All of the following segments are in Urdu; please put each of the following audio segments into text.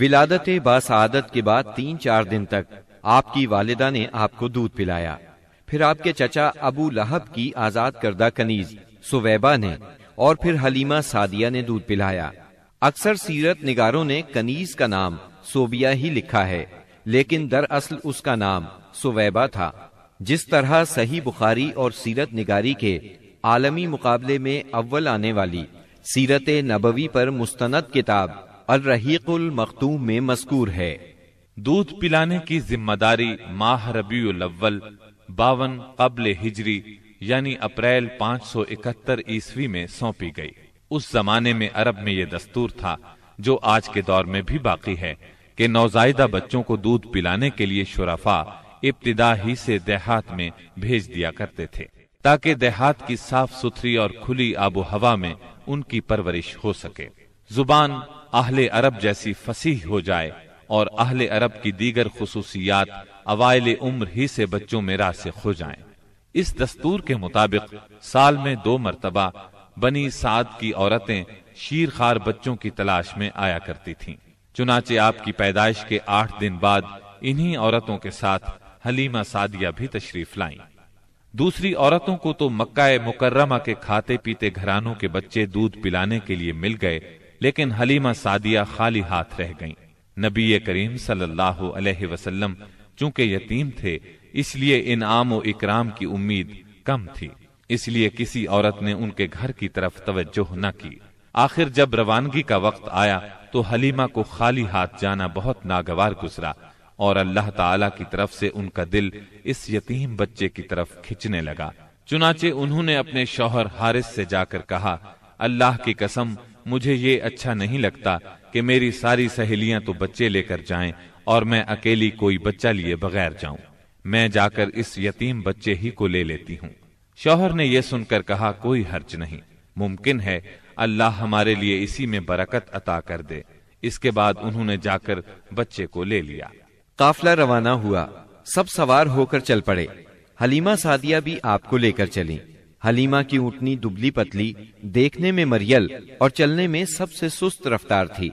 ولادت باسعادت کے بعد تین چار دن تک آپ کی والدہ نے آپ کو دودھ پلایا۔ پھر آپ کے چچا ابو لہب کی آزاد کردہ کنیز سویبا نے اور پھر حلیمہ سادیہ نے دودھ پلایا۔ اکثر سیرت نگاروں نے کنیز کا نام سوبیا ہی لکھا ہے، لیکن در اصل اس کا نام سویبا تھا۔ جس طرح صحیح بخاری اور سیرت نگاری کے عالمی مقابلے میں اول آنے والی سیرت نبوی پر مستند کتاب الرحیق المختوم میں مذکور ہے۔ دودھ پلانے کی ذمہ داری ماہ ربیع الاول، باون قبل ہجری یعنی اپریل پانچ سو اکہتر عیسوی میں سونپی گئی۔ اس زمانے میں عرب میں یہ دستور تھا، جو آج کے دور میں بھی باقی ہے، کہ نوزائیدہ بچوں کو دودھ پلانے کے لیے شرفا ابتدا ہی سے دیہات میں بھیج دیا کرتے تھے، تاکہ دیہات کی صاف ستھری اور کھلی آب و ہوا میں ان کی پرورش ہو سکے۔ زبان اہل عرب جیسی فصیح ہو جائے اور اہل عرب کی دیگر خصوصیات اوائل عمر ہی سے بچوں میں راسخ ہو جائیں۔ اس دستور کے مطابق سال میں دو مرتبہ بنی سعد کی عورتیں شیر خار بچوں کی تلاش میں آیا کرتی تھیں۔ چنانچہ آپ کی پیدائش کے آٹھ دن بعد انہی عورتوں کے ساتھ حلیمہ سادیہ بھی تشریف لائیں۔ دوسری عورتوں کو تو مکہ مکرمہ کے کھاتے پیتے گھرانوں کے بچے دودھ پلانے کے لیے مل گئے لیکن حلیمہ سادیہ خالی ہاتھ رہ گئیں۔ نبی کریم صلی اللہ علیہ وسلم چونکہ یتیم تھے، اس لیے انعام و اکرام کی امید کم تھی۔ اس لیے کسی عورت نے ان کے گھر کی طرف توجہ نہ کی۔ آخر جب روانگی کا وقت آیا تو حلیمہ کو خالی ہاتھ جانا بہت ناگوار گزرا اور اللہ تعالی کی طرف سے ان کا دل اس یتیم بچے کی طرف کھچنے لگا۔ چنانچہ انہوں نے اپنے شوہر حارث سے جا کر کہا، اللہ کی قسم مجھے یہ اچھا نہیں لگتا کہ میری ساری سہیلیاں تو بچے لے کر جائیں اور میں اکیلی کوئی بچہ لیے بغیر جاؤں۔ میں جا کر اس یتیم بچے ہی کو لے لیتی ہوں۔ شوہر نے یہ سن کر کہا، کوئی حرج نہیں۔ ممکن ہے اللہ ہمارے لیے اسی میں برکت عطا کر دے۔ اس کے بعد انہوں نے جا کر بچے کو لے لیا۔ قافلہ روانہ ہوا۔ سب سوار ہو کر چل پڑے۔ حلیمہ سادیہ بھی آپ کو لے کر چلی حلیمہ کی اونٹنی دبلی پتلی دیکھنے میں مریل اور چلنے میں سب سے سست رفتار تھی۔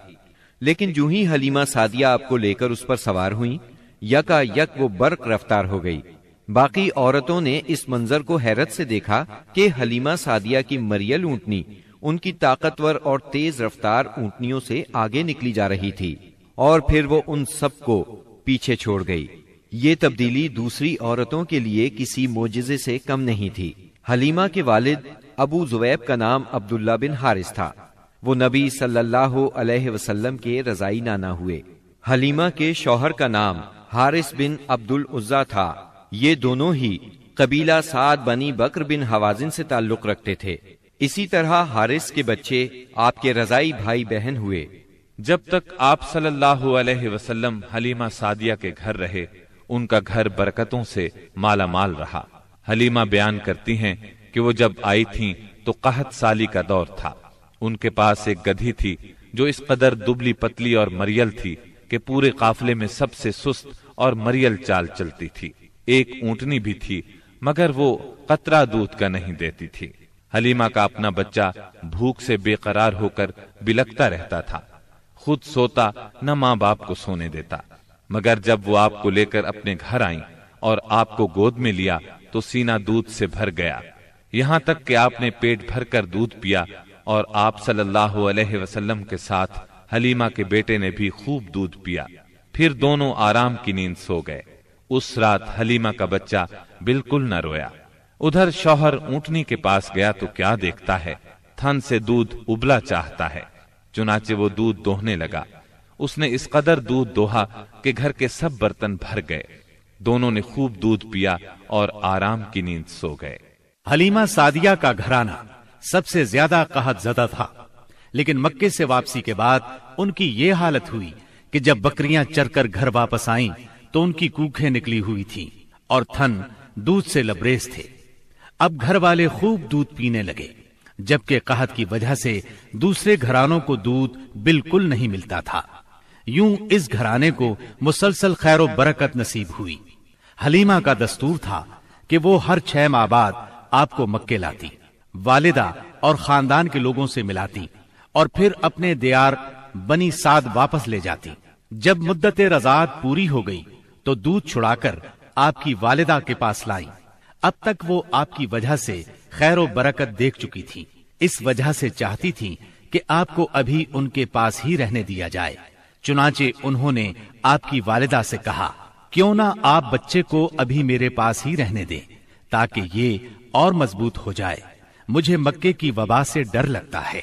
لیکن جو ہی حلیمہ سادیہ آپ کو لے کر اس پر سوار ہوئی یکا یک وہ برق رفتار ہو گئی۔ باقی عورتوں نے اس منظر کو حیرت سے دیکھا کہ حلیمہ سادیہ کی مریل اونٹنی، ان کی طاقتور اور تیز رفتار اونٹنیوں سے آگے نکلی جا رہی تھی۔ اور پھر وہ ان سب کو پیچھے چھوڑ گئی۔ یہ تبدیلی دوسری عورتوں کے لیے کسی موجزے سے کم نہیں تھی۔ حلیمہ کے والد ابو زویب کا نام عبداللہ بن حارث تھا۔ وہ نبی صلی اللہ علیہ وسلم کے رضائی نانا ہوئے۔ حلیمہ کے شوہر کا نام حارث بن عبد العزا تھا۔ یہ دونوں ہی قبیلہ سعد بنی بکر بن حوازن سے تعلق رکھتے تھے۔ اسی طرح حارث کے بچے آپ کے رضائی بھائی بہن ہوئے۔ جب تک آپ صلی اللہ علیہ وسلم حلیمہ سعدیہ کے گھر رہے، ان کا گھر برکتوں سے مالا مال رہا۔ حلیمہ بیان کرتی ہیں کہ وہ جب آئی تھیں تو قحط سالی کا دور تھا۔ ان کے پاس ایک گدھی تھی جو اس قدر دبلی پتلی اور مریل تھی کہ پورے قافلے میں سب سے سست اور مریل چال چلتی تھی۔ ایک اونٹنی بھی تھی، مگر وہ قطرہ دودھ کا نہیں دیتی تھی۔ حلیمہ کا اپنا بچہ بھوک سے بے قرار ہو کر بلکتا رہتا تھا۔ خود سوتا، نہ ماں باپ کو سونے دیتا۔ مگر جب وہ آپ کو لے کر اپنے گھر آئیں اور آپ کو گود میں لیا تو سینہ دودھ سے بھر گیا۔ یہاں تک کہ آپ نے پیٹ بھر کر دودھ پیا اور آپ صلی اللہ علیہ وسلم کے ساتھ حلیمہ کے بیٹے نے بھی خوب دودھ پیا۔ پھر دونوں آرام کی نیند سو گئے۔ اس رات حلیمہ کا بچہ بالکل نہ رویا۔ ادھر شوہر اونٹنی کے پاس گیا تو کیا دیکھتا ہے؟ تھن سے دودھ ابلا چاہتا ہے۔ چنانچہ وہ دودھ دوہنے لگا۔ اس نے اس قدر دودھ دوہا کہ گھر کے سب برتن بھر گئے۔ دونوں نے خوب دودھ پیا اور آرام کی نیند سو گئے۔ حلیمہ سادیہ کا گھرانہ سب سے زیادہ قحط زدہ تھا، لیکن مکے سے واپسی کے بعد ان کی یہ حالت ہوئی کہ جب بکریاں چر کر گھر واپس آئیں تو ان کی کوکھیں نکلی ہوئی تھیں اور تھن دودھ سے لبریز تھے۔ اب گھر والے خوب دودھ پینے لگے، جبکہ قحط کی وجہ سے دوسرے گھرانوں کو دودھ بالکل نہیں ملتا تھا۔ یوں اس گھرانے کو مسلسل خیر و برکت نصیب ہوئی۔ حلیمہ کا دستور تھا کہ وہ ہر چھ ماہ بعد آپ کو مکے لاتی، والدہ اور خاندان کے لوگوں سے ملاتی اور پھر اپنے دیار بنی سعد واپس لے جاتی۔ جب مدت رضاعت پوری ہو گئی تو دودھ چھڑا کر آپ کی والدہ کے پاس لائی۔ اب تک وہ آپ کی وجہ سے خیر و برکت دیکھ چکی تھی۔ اس وجہ سے چاہتی تھی کہ آپ کو ابھی ان کے پاس ہی رہنے دیا جائے۔ چنانچہ انہوں نے آپ کی والدہ سے کہا کیوں نہ آپ بچے کو ابھی میرے پاس ہی رہنے دیں تاکہ یہ اور مضبوط ہو جائے۔ مجھے مکے کی وبا سے ڈر لگتا ہے۔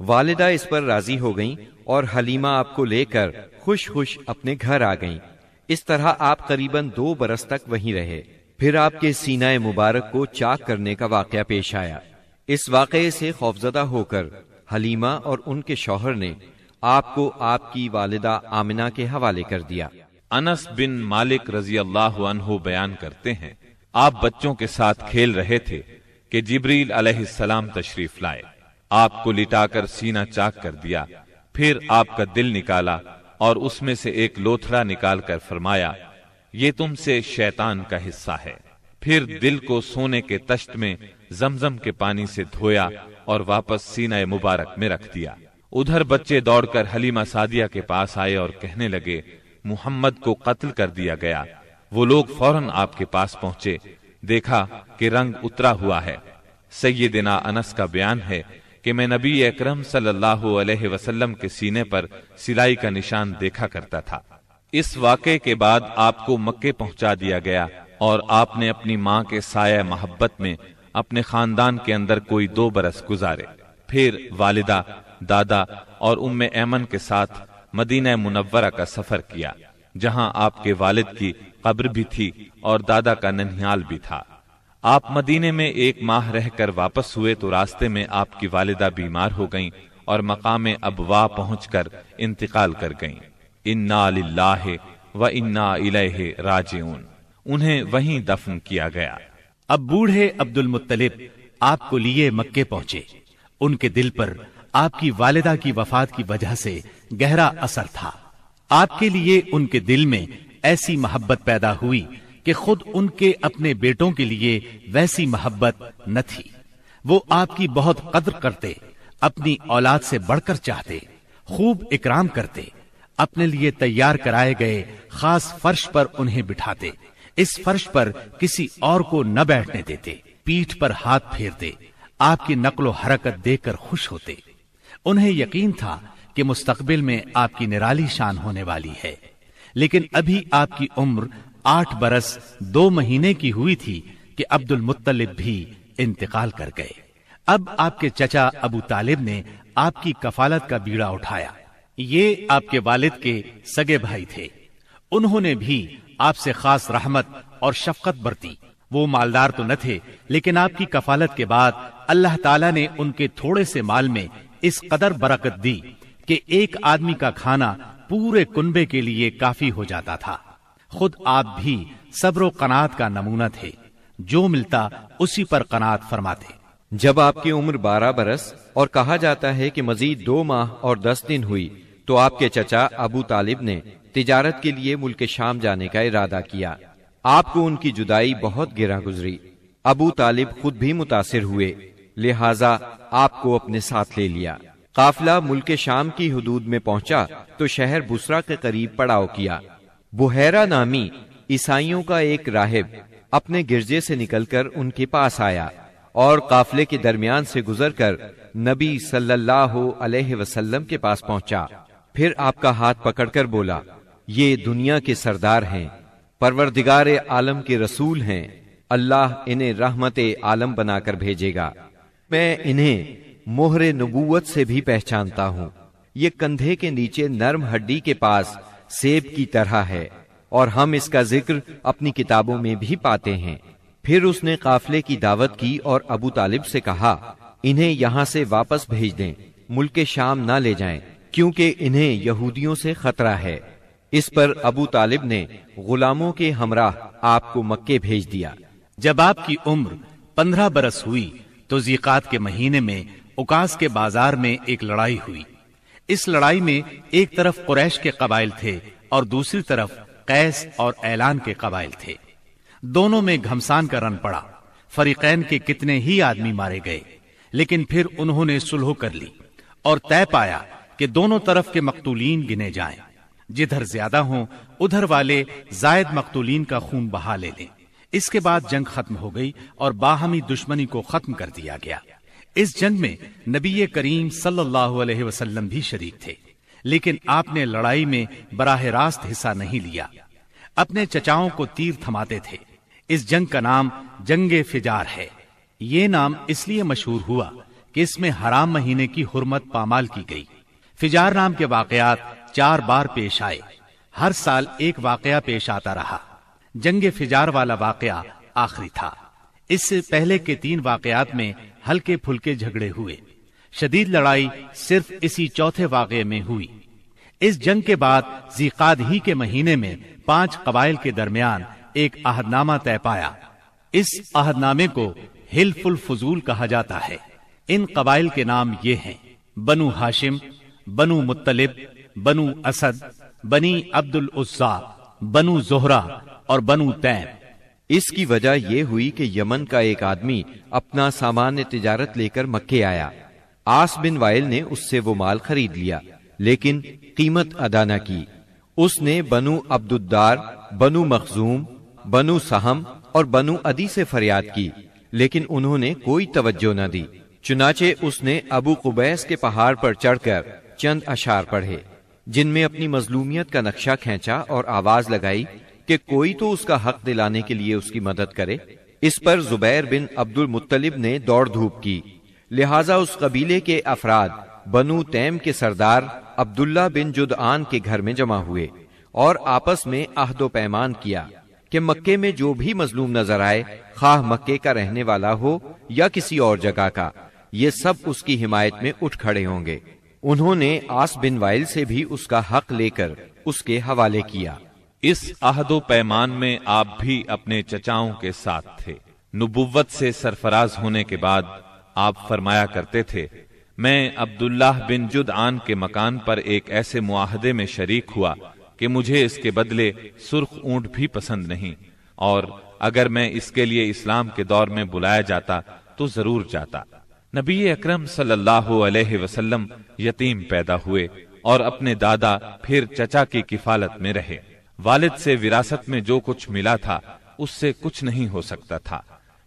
والدہ اس پر راضی ہو گئیں اور حلیمہ آپ کو لے کر خوش خوش اپنے گھر آ گئیں۔ اس طرح آپ قریباً دو برس تک وہیں رہے۔ پھر آپ کے سینہ مبارک کو چاک کرنے کا واقعہ پیش آیا۔ اس واقعے سے خوفزدہ ہو کر حلیمہ اور ان کے شوہر نے آپ کو آپ کی والدہ آمنہ کے حوالے کر دیا۔ انس بن مالک رضی اللہ عنہ بیان کرتے ہیں، آپ بچوں کے ساتھ کھیل رہے تھے کہ جبریل علیہ السلام تشریف لائے، آپ کو لٹا کر سینہ چاک کر دیا، پھر آپ کا دل نکالا اور اس میں سے ایک لوتھڑا نکال کر فرمایا، یہ تم سے شیطان کا حصہ ہے۔ پھر دل کو سونے کے تشت میں زمزم کے پانی سے دھویا اور واپس سینہ مبارک میں رکھ دیا۔ ادھر بچے دوڑ کر حلیمہ سادیہ کے پاس آئے اور کہنے لگے محمد کو قتل کر دیا گیا۔ وہ لوگ فوراً آپ کے پاس پہنچے۔ دیکھا کہ رنگ اترا ہوا ہے۔ سیدنا انس کا بیان ہے کہ میں نبی اکرم صلی اللہ علیہ وسلم کے سینے پر سلائی کا نشان دیکھا کرتا تھا۔ اس واقعے کے بعد آپ کو مکے پہنچا دیا گیا اور آپ نے اپنی ماں کے سایہ محبت میں اپنے خاندان کے اندر کوئی دو برس گزارے۔ پھر والدہ، دادا اور ام ایمن کے ساتھ مدینہ منورہ کا سفر کیا، جہاں آپ کے والد کی قبر بھی تھی اور دادا کا ننھیال بھی تھا۔ آپ مدینے میں ایک ماہ رہ کر واپس ہوئے تو راستے میں آپ کی والدہ بیمار ہو گئیں اور مقام ابوا پہنچ کر انتقال کر گئیں۔ انا للہ و انا الیہ راجعون۔ انہیں وہیں دفن کیا گیا۔ اب بوڑھے عبد المطلب آپ کو لیے مکے پہنچے۔ ان کے دل پر آپ کی والدہ کی وفات کی وجہ سے گہرا اثر تھا۔ آپ کے لیے ان کے دل میں ایسی محبت پیدا ہوئی کہ خود ان کے اپنے بیٹوں کے لیے ویسی محبت نہ تھی۔ وہ آپ کی بہت قدر کرتے، اپنی اولاد سے بڑھ کر چاہتے، خوب اکرام کرتے، اپنے لیے تیار کرائے گئے خاص فرش پر انہیں بٹھاتے، اس فرش پر کسی اور کو نہ بیٹھنے دیتے، پیٹھ پر ہاتھ پھیرتے، آپ کی نقل و حرکت دیکھ کر خوش ہوتے۔ انہیں یقین تھا کہ مستقبل میں آپ کی نرالی شان ہونے والی ہے۔ لیکن ابھی آپ کی عمر آٹھ برس دو مہینے کی ہوئی تھی کہ عبد المطلب بھی انتقال کر گئے۔ اب آپ کے چچا ابو طالب نے آپ کی کفالت کا بیڑا اٹھایا۔ یہ آپ کے والد کے سگے بھائی تھے۔ انہوں نے بھی آپ سے خاص رحمت اور شفقت برتی۔ وہ مالدار تو نہ تھے، لیکن آپ کی کفالت کے بعد اللہ تعالیٰ نے ان کے تھوڑے سے مال میں اس قدر برکت دی کہ ایک آدمی کا کھانا پورے کنبے کے لیے کافی ہو جاتا تھا۔ خود آپ بھی صبر و قنات کا نمونہ تھے۔ جو ملتا اسی پر قنات فرماتے۔ جب آپ کی عمر بارہ برس اور کہا جاتا ہے کہ مزید دو ماہ اور دس دن ہوئی، تو آپ کے چچا ابو طالب نے تجارت کے لیے ملک شام جانے کا ارادہ کیا۔ آپ کو ان کی جدائی بہت گرا گزری۔ ابو طالب خود بھی متاثر ہوئے۔ لہذا آپ کو اپنے ساتھ لے لیا۔ قافلہ ملک شام کی حدود میں پہنچا تو شہر بسرا کے قریب پڑاؤ کیا۔ بحیرہ نامی عیسائیوں کا ایک راہب اپنے گرجے سے نکل کر ان کے پاس آیا اور قافلے کے درمیان سے گزر کر نبی صلی اللہ علیہ وسلم کے پاس پہنچا۔ پھر آپ کا ہاتھ پکڑ کر بولا، یہ دنیا کے سردار ہیں، پروردگار عالم کے رسول ہیں، اللہ انہیں رحمت عالم بنا کر بھیجے گا۔ میں انہیں مہر نبوت سے بھی پہچانتا ہوں۔ یہ کندھے کے نیچے نرم ہڈی کے پاس سیب کی طرح ہے اور ہم اس کا ذکر اپنی کتابوں میں بھی پاتے ہیں۔ پھر اس نے قافلے کی دعوت کی اور ابو طالب سے کہا، انہیں یہاں سے واپس بھیج دیں، ملک شام نہ لے جائیں، کیونکہ انہیں یہودیوں سے خطرہ ہے۔ اس پر ابو طالب نے غلاموں کے ہمراہ آپ کو مکے بھیج دیا۔ جب آپ کی عمر پندرہ برس ہوئی تو زیقات کے مہینے میں اکاس کے بازار میں ایک لڑائی ہوئی۔ اس لڑائی میں ایک طرف قریش کے قبائل تھے اور دوسری طرف قیس اور اعلان کے قبائل تھے۔ دونوں میں گھمسان کا رن پڑا۔ فریقین کے کتنے ہی آدمی مارے گئے۔ لیکن پھر انہوں نے سلح کر لی اور طے پایا کہ دونوں طرف کے مقتولین گنے جائیں۔ جدھر زیادہ ہوں، ادھر والے زائد مقتولین کا خون بہا لے لیں۔ اس کے بعد جنگ ختم ہو گئی اور باہمی دشمنی کو ختم کر دیا گیا۔ اس جنگ میں نبی کریم صلی اللہ علیہ وسلم بھی شریک تھے، لیکن آپ نے لڑائی میں براہ راست حصہ نہیں لیا۔ اپنے چچاؤں کو تیر تھماتے تھے۔ اس جنگ کا نام جنگ فجار ہے۔ یہ نام اس لیے مشہور ہوا کہ اس میں حرام مہینے کی حرمت پامال کی گئی۔ فجار نام کے واقعات چار بار پیش آئے۔ ہر سال ایک واقعہ پیش آتا رہا۔ جنگ فجار والا واقعہ آخری تھا۔ اس سے پہلے کے تین واقعات میں ہلکے پھلکے جھگڑے ہوئے۔ شدید لڑائی صرف اسی چوتھے واقعے میں ہوئی۔ اس جنگ کے بعد زیقاد ہی کے مہینے میں پانچ قبائل کے درمیان ایک عہد نامہ طے پایا۔ اس عہد نامے کو ہلف الفضول کہا جاتا ہے۔ ان قبائل کے نام یہ ہیں، بنو ہاشم، بنو مطلب بنو اسد، بنی عبد العزا بنو زہرا اور بنو تیم۔ اس کی وجہ یہ ہوئی کہ یمن کا ایک آدمی اپنا سامان تجارت لے کر مکے آیا۔ آس بن وائل نے اس سے وہ مال خرید لیا، لیکن قیمت ادا نہ کی۔ اس نے بنو عبد الدار بنو مخزوم، بنو سہم اور بنو ادی سے فریاد کی، لیکن انہوں نے کوئی توجہ نہ دی۔ چنانچہ اس نے ابو قبیس کے پہاڑ پر چڑھ کر چند اشار پڑھے۔ جن میں اپنی مظلومیت کا نقشہ کھینچا اور آواز لگائی کہ کوئی تو اس کا حق دلانے کے لیے اس کی مدد کرے، اس پر زبیر بن عبد المطلب نے دوڑ دھوپ کی۔ لہٰذا اس قبیلے کے افراد بنو تیم کے سردار عبداللہ بن جدعان کے گھر میں جمع ہوئے اور آپس میں عہد و پیمان کیا کہ مکے میں جو بھی مظلوم نظر آئے، خواہ مکے کا رہنے والا ہو یا کسی اور جگہ کا، یہ سب اس کی حمایت میں اٹھ کھڑے ہوں گے۔ انہوں نے آس بن وائل سے بھی اس کا حق لے کر اس کے حوالے کیا۔ اس عہد و پیمان میں آپ بھی اپنے چچاؤں کے ساتھ تھے۔ نبوت سے سرفراز ہونے کے بعد آپ فرمایا کرتے تھے، میں عبداللہ بن جد آن کے مکان پر ایک ایسے معاہدے میں شریک ہوا کہ مجھے اس کے بدلے سرخ اونٹ بھی پسند نہیں، اور اگر میں اس کے لیے اسلام کے دور میں بلایا جاتا تو ضرور جاتا۔ نبی اکرم صلی اللہ علیہ وسلم یتیم پیدا ہوئے اور اپنے دادا پھر چچا کی کفالت میں رہے۔ والد سے وراثت میں جو کچھ ملا تھا، اس سے کچھ نہیں ہو سکتا تھا۔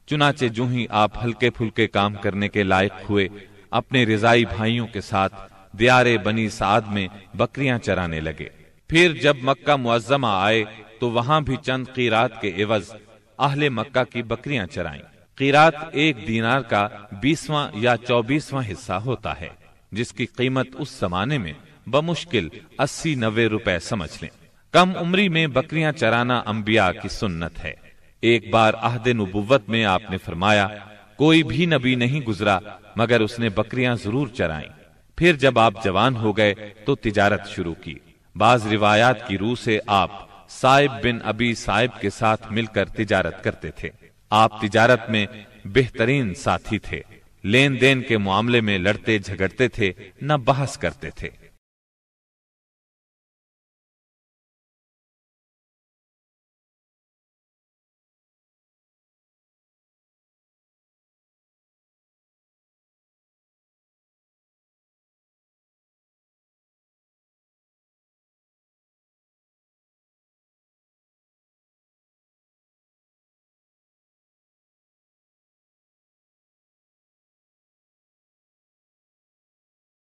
چنانچہ جو ہی آپ ہلکے پھلکے کام کرنے کے لائق ہوئے، اپنے رضائی بھائیوں کے ساتھ دیار بنی سعد میں بکریاں چرانے لگے۔ پھر جب مکہ معظمہ آئے، تو وہاں بھی چند قیرات کے عوض اہل مکہ کی بکریاں چرائیں۔ قیرات ایک دینار کا بیسواں یا چوبیسواں حصہ ہوتا ہے، جس کی قیمت اس زمانے میں بمشکل اسی نوے روپے سمجھ لیں۔ کم عمری میں بکریاں چرانا انبیاء کی سنت ہے۔ ایک بار عہد نبوت میں آپ نے فرمایا، کوئی بھی نبی نہیں گزرا مگر اس نے بکریاں ضرور چرائیں۔ پھر جب آپ جوان ہو گئے تو تجارت شروع کی۔ بعض روایات کی روح سے آپ صاحب بن ابی صاحب کے ساتھ مل کر تجارت کرتے تھے۔ آپ تجارت میں بہترین ساتھی تھے۔ لین دین کے معاملے میں لڑتے جھگڑتے تھے، نہ بحث کرتے تھے۔